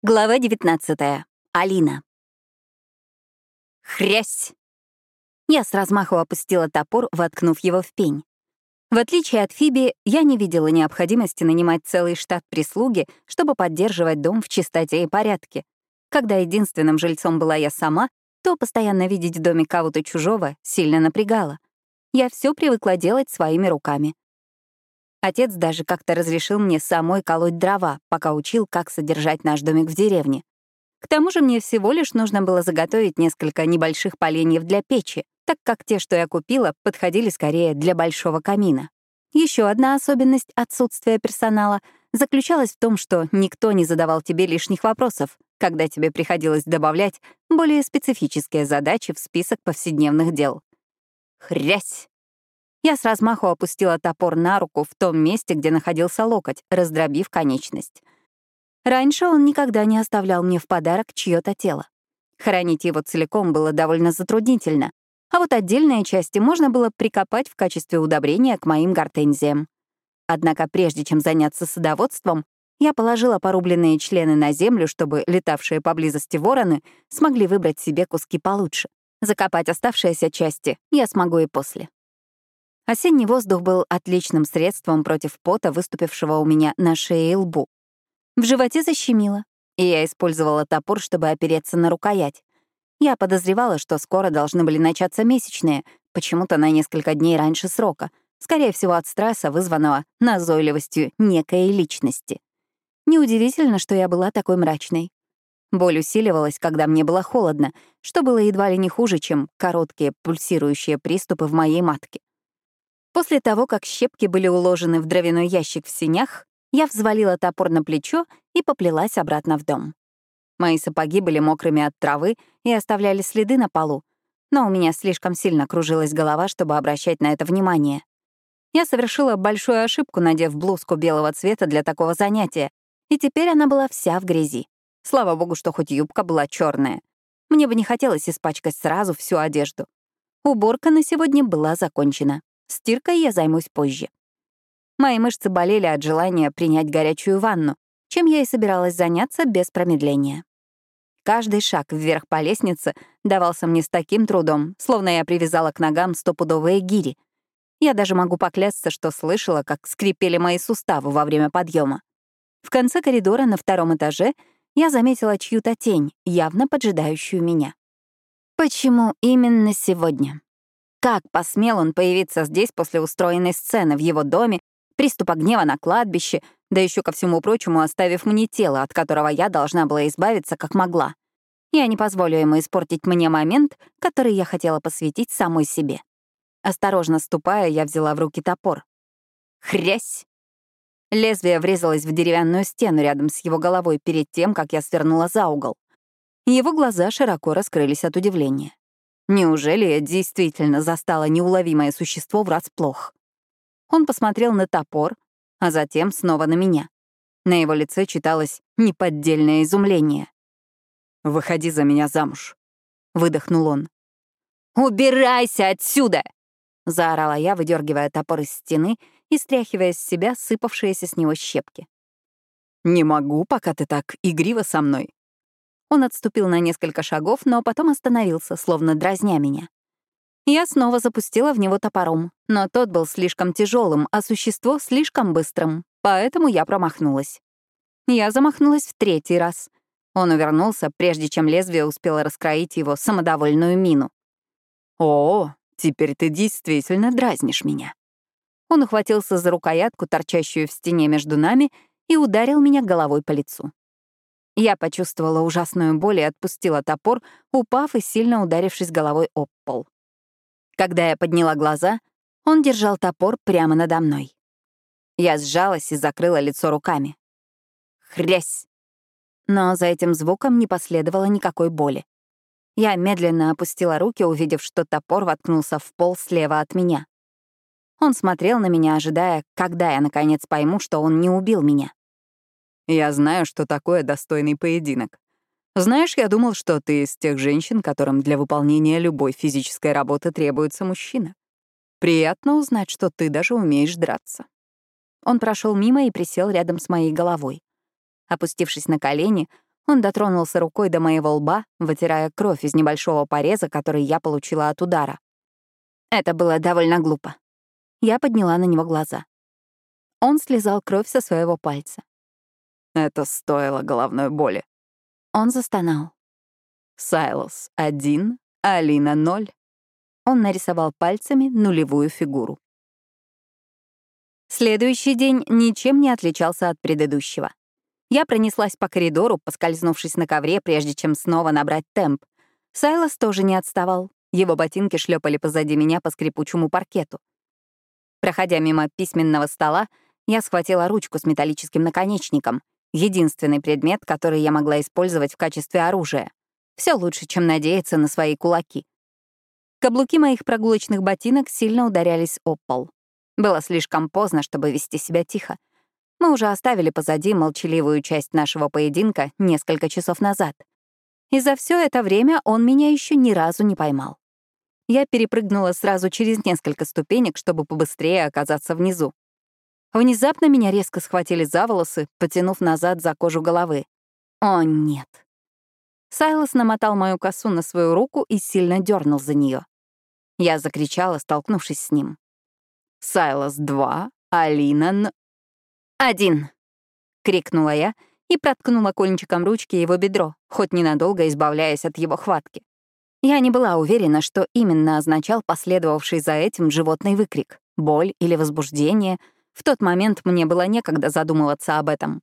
Глава 19. Алина. Хрясь! Я с размаху опустила топор, воткнув его в пень. В отличие от Фиби, я не видела необходимости нанимать целый штат прислуги, чтобы поддерживать дом в чистоте и порядке. Когда единственным жильцом была я сама, то постоянно видеть в доме кого-то чужого сильно напрягало. Я все привыкла делать своими руками. Отец даже как-то разрешил мне самой колоть дрова, пока учил, как содержать наш домик в деревне. К тому же мне всего лишь нужно было заготовить несколько небольших поленьев для печи, так как те, что я купила, подходили скорее для большого камина. Еще одна особенность отсутствия персонала заключалась в том, что никто не задавал тебе лишних вопросов, когда тебе приходилось добавлять более специфические задачи в список повседневных дел. Хрясь! Я с размаху опустила топор на руку в том месте, где находился локоть, раздробив конечность. Раньше он никогда не оставлял мне в подарок чье-то тело. Хранить его целиком было довольно затруднительно, а вот отдельные части можно было прикопать в качестве удобрения к моим гортензиям. Однако прежде чем заняться садоводством, я положила порубленные члены на землю, чтобы летавшие поблизости вороны смогли выбрать себе куски получше. Закопать оставшиеся части я смогу и после. Осенний воздух был отличным средством против пота, выступившего у меня на шее и лбу. В животе защемило, и я использовала топор, чтобы опереться на рукоять. Я подозревала, что скоро должны были начаться месячные, почему-то на несколько дней раньше срока, скорее всего, от стресса, вызванного назойливостью некой личности. Неудивительно, что я была такой мрачной. Боль усиливалась, когда мне было холодно, что было едва ли не хуже, чем короткие пульсирующие приступы в моей матке. После того, как щепки были уложены в дровяной ящик в синях, я взвалила топор на плечо и поплелась обратно в дом. Мои сапоги были мокрыми от травы и оставляли следы на полу, но у меня слишком сильно кружилась голова, чтобы обращать на это внимание. Я совершила большую ошибку, надев блузку белого цвета для такого занятия, и теперь она была вся в грязи. Слава богу, что хоть юбка была черная. Мне бы не хотелось испачкать сразу всю одежду. Уборка на сегодня была закончена. Стиркой я займусь позже. Мои мышцы болели от желания принять горячую ванну, чем я и собиралась заняться без промедления. Каждый шаг вверх по лестнице давался мне с таким трудом, словно я привязала к ногам стопудовые гири. Я даже могу поклясться, что слышала, как скрипели мои суставы во время подъема. В конце коридора на втором этаже я заметила чью-то тень, явно поджидающую меня. Почему именно сегодня? Как посмел он появиться здесь после устроенной сцены в его доме, приступа гнева на кладбище, да еще ко всему прочему оставив мне тело, от которого я должна была избавиться как могла. Я не позволю ему испортить мне момент, который я хотела посвятить самой себе. Осторожно ступая, я взяла в руки топор. Хрясь! Лезвие врезалось в деревянную стену рядом с его головой перед тем, как я свернула за угол. Его глаза широко раскрылись от удивления. Неужели я действительно застала неуловимое существо врасплох? Он посмотрел на топор, а затем снова на меня. На его лице читалось неподдельное изумление. «Выходи за меня замуж», — выдохнул он. «Убирайся отсюда!» — заорала я, выдергивая топор из стены и стряхивая с себя сыпавшиеся с него щепки. «Не могу, пока ты так игриво со мной. Он отступил на несколько шагов, но потом остановился, словно дразня меня. Я снова запустила в него топором, но тот был слишком тяжелым, а существо слишком быстрым, поэтому я промахнулась. Я замахнулась в третий раз. Он увернулся, прежде чем лезвие успело раскроить его самодовольную мину. «О, теперь ты действительно дразнишь меня». Он ухватился за рукоятку, торчащую в стене между нами, и ударил меня головой по лицу. Я почувствовала ужасную боль и отпустила топор, упав и сильно ударившись головой об пол. Когда я подняла глаза, он держал топор прямо надо мной. Я сжалась и закрыла лицо руками. Хрясь! Но за этим звуком не последовало никакой боли. Я медленно опустила руки, увидев, что топор воткнулся в пол слева от меня. Он смотрел на меня, ожидая, когда я, наконец, пойму, что он не убил меня. Я знаю, что такое достойный поединок. Знаешь, я думал, что ты из тех женщин, которым для выполнения любой физической работы требуется мужчина. Приятно узнать, что ты даже умеешь драться. Он прошел мимо и присел рядом с моей головой. Опустившись на колени, Он дотронулся рукой до моего лба, вытирая кровь из небольшого пореза, который я получила от удара. Это было довольно глупо. Я подняла на него глаза. Он слезал кровь со своего пальца. Это стоило головной боли. Он застонал. Сайлос — один, Алина — ноль. Он нарисовал пальцами нулевую фигуру. Следующий день ничем не отличался от предыдущего. Я пронеслась по коридору, поскользнувшись на ковре, прежде чем снова набрать темп. Сайлос тоже не отставал. Его ботинки шлепали позади меня по скрипучему паркету. Проходя мимо письменного стола, я схватила ручку с металлическим наконечником, единственный предмет, который я могла использовать в качестве оружия. Все лучше, чем надеяться на свои кулаки. Каблуки моих прогулочных ботинок сильно ударялись об пол. Было слишком поздно, чтобы вести себя тихо. Мы уже оставили позади молчаливую часть нашего поединка несколько часов назад. И за все это время он меня еще ни разу не поймал. Я перепрыгнула сразу через несколько ступенек, чтобы побыстрее оказаться внизу. Внезапно меня резко схватили за волосы, потянув назад за кожу головы. О, нет. Сайлос намотал мою косу на свою руку и сильно дернул за нее. Я закричала, столкнувшись с ним. «Сайлос два, Алина н...» «Один!» — крикнула я и проткнула кончиком ручки его бедро, хоть ненадолго избавляясь от его хватки. Я не была уверена, что именно означал последовавший за этим животный выкрик — боль или возбуждение. В тот момент мне было некогда задумываться об этом.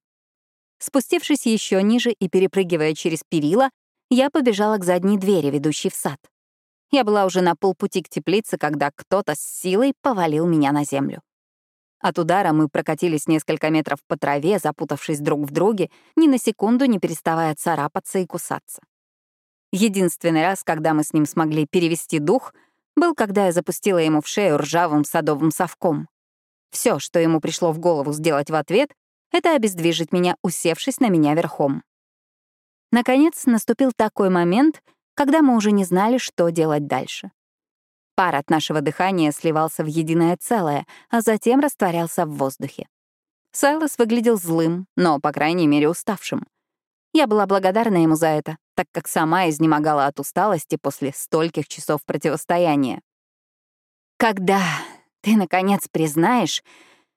Спустившись еще ниже и перепрыгивая через перила, я побежала к задней двери, ведущей в сад. Я была уже на полпути к теплице, когда кто-то с силой повалил меня на землю. От удара мы прокатились несколько метров по траве, запутавшись друг в друге, ни на секунду не переставая царапаться и кусаться. Единственный раз, когда мы с ним смогли перевести дух, был, когда я запустила ему в шею ржавым садовым совком. Все, что ему пришло в голову сделать в ответ, это обездвижить меня, усевшись на меня верхом. Наконец, наступил такой момент, когда мы уже не знали, что делать дальше. Пар от нашего дыхания сливался в единое целое, а затем растворялся в воздухе. Сайлос выглядел злым, но, по крайней мере, уставшим. Я была благодарна ему за это, так как сама изнемогала от усталости после стольких часов противостояния. «Когда ты, наконец, признаешь,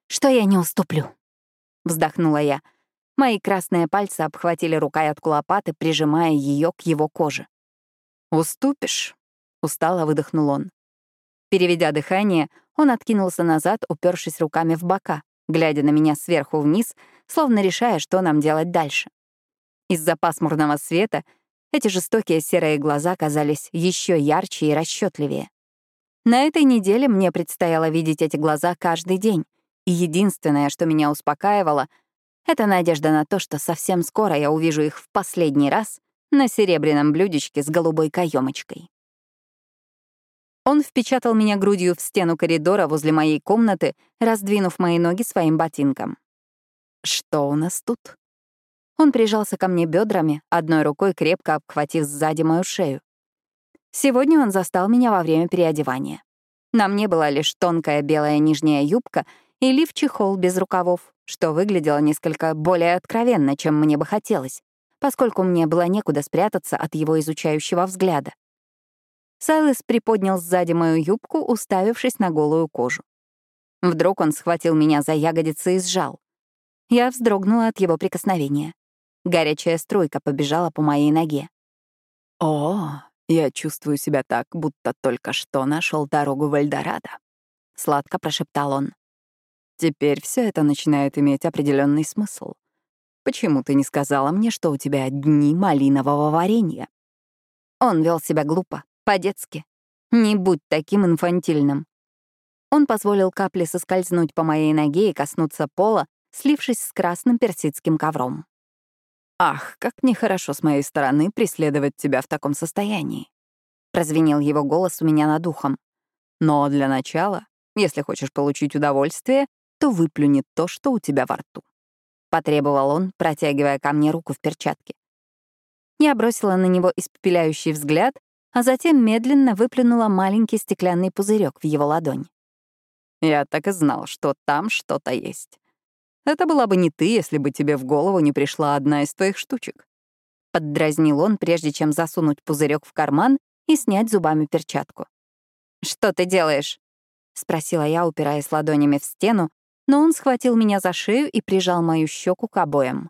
что я не уступлю?» — вздохнула я. Мои красные пальцы обхватили рукоятку лопаты, прижимая ее к его коже. «Уступишь?» — устало выдохнул он. Переведя дыхание, он откинулся назад, упершись руками в бока, глядя на меня сверху вниз, словно решая, что нам делать дальше. Из-за пасмурного света эти жестокие серые глаза казались еще ярче и расчетливее. На этой неделе мне предстояло видеть эти глаза каждый день, и единственное, что меня успокаивало, это надежда на то, что совсем скоро я увижу их в последний раз на серебряном блюдечке с голубой каемочкой. Он впечатал меня грудью в стену коридора возле моей комнаты, раздвинув мои ноги своим ботинком. «Что у нас тут?» Он прижался ко мне бедрами, одной рукой крепко обхватив сзади мою шею. Сегодня он застал меня во время переодевания. На мне была лишь тонкая белая нижняя юбка и лиф-чехол без рукавов, что выглядело несколько более откровенно, чем мне бы хотелось, поскольку мне было некуда спрятаться от его изучающего взгляда. Сайлес приподнял сзади мою юбку, уставившись на голую кожу. Вдруг он схватил меня за ягодицы и сжал. Я вздрогнула от его прикосновения. Горячая струйка побежала по моей ноге. «О, я чувствую себя так, будто только что нашел дорогу в Эльдорадо», — сладко прошептал он. «Теперь все это начинает иметь определенный смысл. Почему ты не сказала мне, что у тебя дни малинового варенья?» Он вел себя глупо, по-детски. Не будь таким инфантильным. Он позволил капле соскользнуть по моей ноге и коснуться пола, слившись с красным персидским ковром. «Ах, как нехорошо с моей стороны преследовать тебя в таком состоянии», — прозвенел его голос у меня над ухом. «Но для начала, если хочешь получить удовольствие, то выплюни то, что у тебя во рту», — потребовал он, протягивая ко мне руку в перчатке. Я бросила на него испепеляющий взгляд а затем медленно выплюнула маленький стеклянный пузырек в его ладонь. «Я так и знал, что там что-то есть. Это была бы не ты, если бы тебе в голову не пришла одна из твоих штучек. Поддразнил он, прежде чем засунуть пузырек в карман и снять зубами перчатку. «Что ты делаешь?» — спросила я, упираясь ладонями в стену, но он схватил меня за шею и прижал мою щеку к обоям.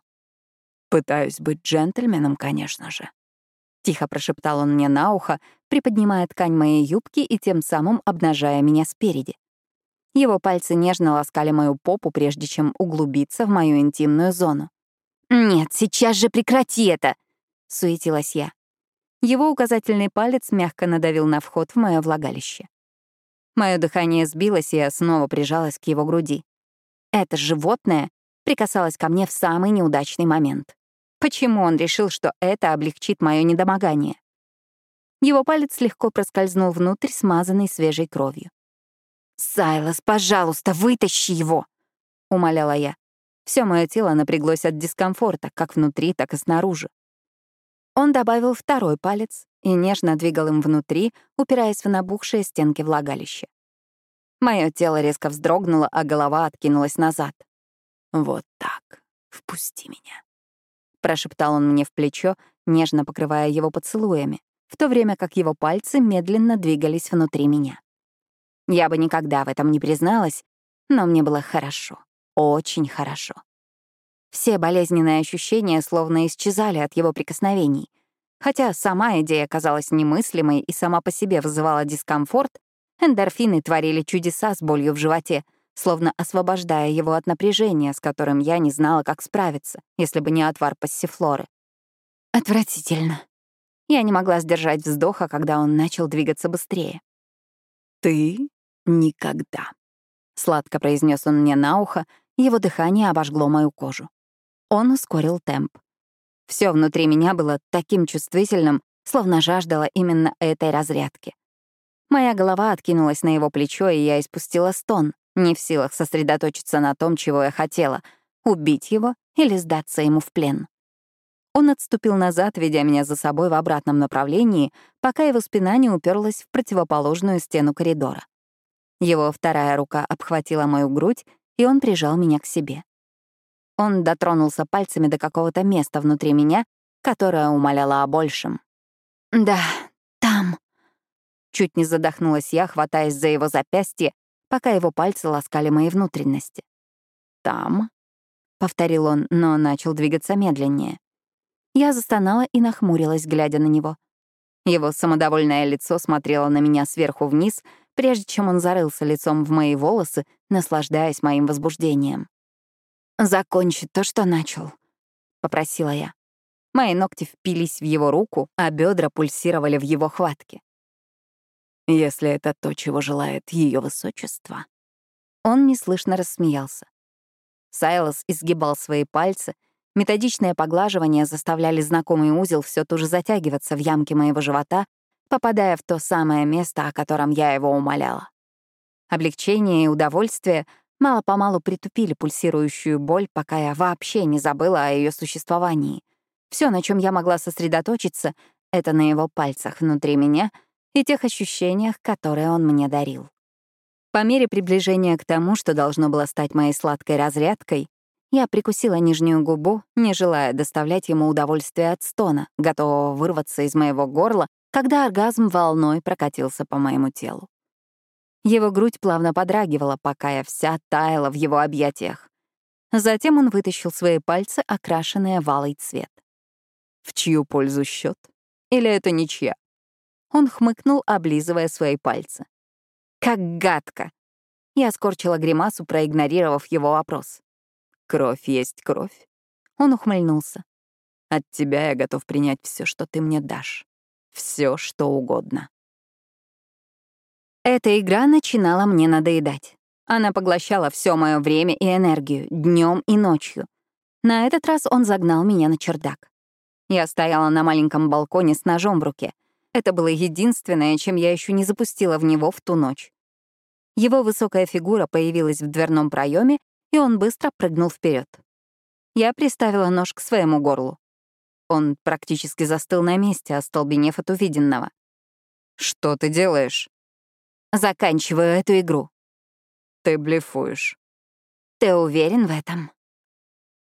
«Пытаюсь быть джентльменом, конечно же», — тихо прошептал он мне на ухо, приподнимая ткань моей юбки и тем самым обнажая меня спереди. Его пальцы нежно ласкали мою попу, прежде чем углубиться в мою интимную зону. «Нет, сейчас же прекрати это!» — суетилась я. Его указательный палец мягко надавил на вход в мое влагалище. Мое дыхание сбилось, и я снова прижалась к его груди. Это животное прикасалось ко мне в самый неудачный момент. Почему он решил, что это облегчит мое недомогание? Его палец легко проскользнул внутрь, смазанный свежей кровью. «Сайлос, пожалуйста, вытащи его!» — умоляла я. Все мое тело напряглось от дискомфорта, как внутри, так и снаружи. Он добавил второй палец и нежно двигал им внутри, упираясь в набухшие стенки влагалища. Мое тело резко вздрогнуло, а голова откинулась назад. «Вот так. Впусти меня», — прошептал он мне в плечо, нежно покрывая его поцелуями, в то время как его пальцы медленно двигались внутри меня. Я бы никогда в этом не призналась, но мне было хорошо, очень хорошо. Все болезненные ощущения словно исчезали от его прикосновений. Хотя сама идея казалась немыслимой и сама по себе вызывала дискомфорт, эндорфины творили чудеса с болью в животе — словно освобождая его от напряжения, с которым я не знала, как справиться, если бы не отвар пассифлоры. Отвратительно. Я не могла сдержать вздоха, когда он начал двигаться быстрее. «Ты никогда», — сладко произнес он мне на ухо, его дыхание обожгло мою кожу. Он ускорил темп. Все внутри меня было таким чувствительным, словно жаждала именно этой разрядки. Моя голова откинулась на его плечо, и я испустила стон, не в силах сосредоточиться на том, чего я хотела — убить его или сдаться ему в плен. Он отступил назад, ведя меня за собой в обратном направлении, пока его спина не уперлась в противоположную стену коридора. Его вторая рука обхватила мою грудь, и он прижал меня к себе. Он дотронулся пальцами до какого-то места внутри меня, которое умоляло о большем. «Да, там». Чуть не задохнулась я, хватаясь за его запястье пока его пальцы ласкали мои внутренности. «Там?» — повторил он, но начал двигаться медленнее. Я застонала и нахмурилась, глядя на него. Его самодовольное лицо смотрело на меня сверху вниз, прежде чем он зарылся лицом в мои волосы, наслаждаясь моим возбуждением. «Закончи то, что начал», — попросила я. Мои ногти впились в его руку, а бедра пульсировали в его хватке. Если это то, чего желает ее высочество. Он неслышно рассмеялся. Сайлос изгибал свои пальцы, методичное поглаживание заставляли знакомый узел все туже затягиваться в ямке моего живота, попадая в то самое место, о котором я его умоляла. Облегчение и удовольствие мало-помалу притупили пульсирующую боль, пока я вообще не забыла о ее существовании. Все, на чем я могла сосредоточиться, — это на его пальцах внутри меня — и тех ощущениях, которые он мне дарил. По мере приближения к тому, что должно было стать моей сладкой разрядкой, я прикусила нижнюю губу, не желая доставлять ему удовольствие от стона, готового вырваться из моего горла, когда оргазм волной прокатился по моему телу. Его грудь плавно подрагивала, пока я вся таяла в его объятиях. Затем он вытащил свои пальцы, окрашенные в алый цвет. В чью пользу счет? Или это ничья? Он хмыкнул, облизывая свои пальцы. «Как гадко!» Я скорчила гримасу, проигнорировав его вопрос. «Кровь есть кровь». Он ухмыльнулся. «От тебя я готов принять все, что ты мне дашь. Все, что угодно». Эта игра начинала мне надоедать. Она поглощала все мое время и энергию, днем и ночью. На этот раз он загнал меня на чердак. Я стояла на маленьком балконе с ножом в руке — это было единственное, чем я еще не запустила в него в ту ночь. Его высокая фигура появилась в дверном проеме, и он быстро прыгнул вперед. Я приставила нож к своему горлу. Он практически застыл на месте, остолбенев от увиденного. «Что ты делаешь?» «Заканчиваю эту игру». «Ты блефуешь». «Ты уверен в этом?»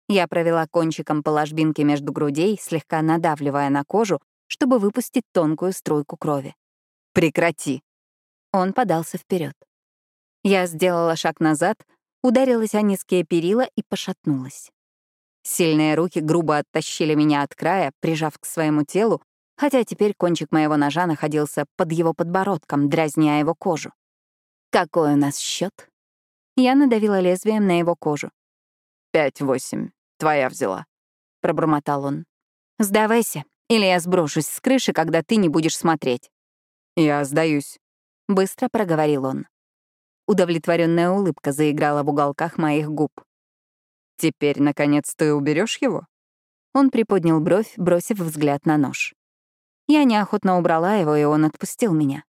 Я провела кончиком по ложбинке между грудей, слегка надавливая на кожу, чтобы выпустить тонкую струйку крови. «Прекрати!» Он подался вперед. Я сделала шаг назад, ударилась о низкие перила и пошатнулась. Сильные руки грубо оттащили меня от края, прижав к своему телу, хотя теперь кончик моего ножа находился под его подбородком, дразня его кожу. «Какой у нас счет? Я надавила лезвием на его кожу. «Пять-восемь. Твоя взяла», — пробормотал он. «Сдавайся, или я сброшусь с крыши, когда ты не будешь смотреть». «Я сдаюсь», — быстро проговорил он. Удовлетворенная улыбка заиграла в уголках моих губ. «Теперь, наконец, ты уберешь его?» Он приподнял бровь, бросив взгляд на нож. Я неохотно убрала его, и он отпустил меня.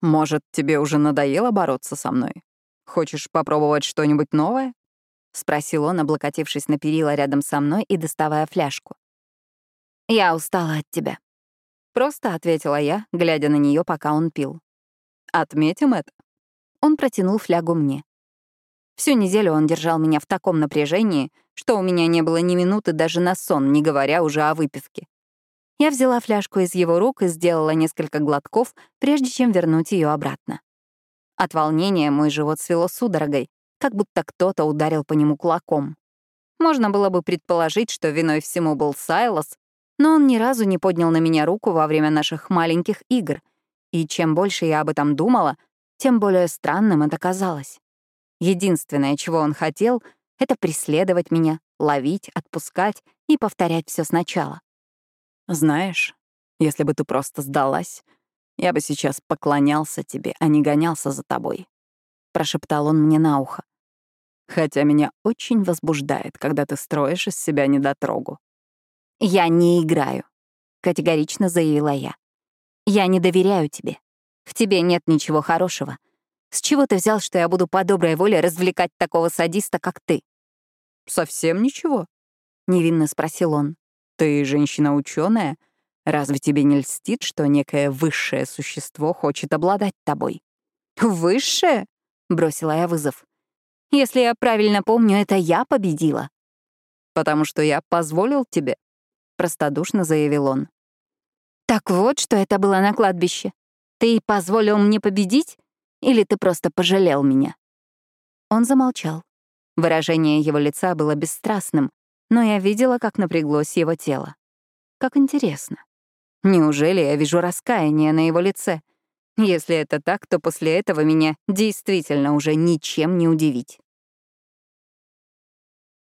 «Может, тебе уже надоело бороться со мной? Хочешь попробовать что-нибудь новое?» — спросил он, облокотившись на перила рядом со мной и доставая фляжку. «Я устала от тебя», — просто ответила я, глядя на нее, пока он пил. «Отметим это». Он протянул флягу мне. Всю неделю он держал меня в таком напряжении, что у меня не было ни минуты даже на сон, не говоря уже о выпивке. Я взяла фляжку из его рук и сделала несколько глотков, прежде чем вернуть ее обратно. От волнения мой живот свело судорогой, как будто кто-то ударил по нему кулаком. Можно было бы предположить, что виной всему был Сайлос, но он ни разу не поднял на меня руку во время наших маленьких игр, и чем больше я об этом думала, тем более странным это казалось. Единственное, чего он хотел, — это преследовать меня, ловить, отпускать и повторять все сначала. «Знаешь, если бы ты просто сдалась, я бы сейчас поклонялся тебе, а не гонялся за тобой», — прошептал он мне на ухо. «Хотя меня очень возбуждает, когда ты строишь из себя недотрогу». «Я не играю», — категорично заявила я. «Я не доверяю тебе. В тебе нет ничего хорошего. С чего ты взял, что я буду по доброй воле развлекать такого садиста, как ты?» «Совсем ничего?» — невинно спросил он. «Ты женщина ученая. Разве тебе не льстит, что некое высшее существо хочет обладать тобой?» «Высшее?» — бросила я вызов. «Если я правильно помню, это я победила». «Потому что я позволил тебе», — простодушно заявил он. «Так вот, что это было на кладбище. Ты позволил мне победить? Или ты просто пожалел меня?» Он замолчал. Выражение его лица было бесстрастным, но я видела, как напряглось его тело. Как интересно. Неужели я вижу раскаяние на его лице? Если это так, то после этого меня действительно уже ничем не удивить.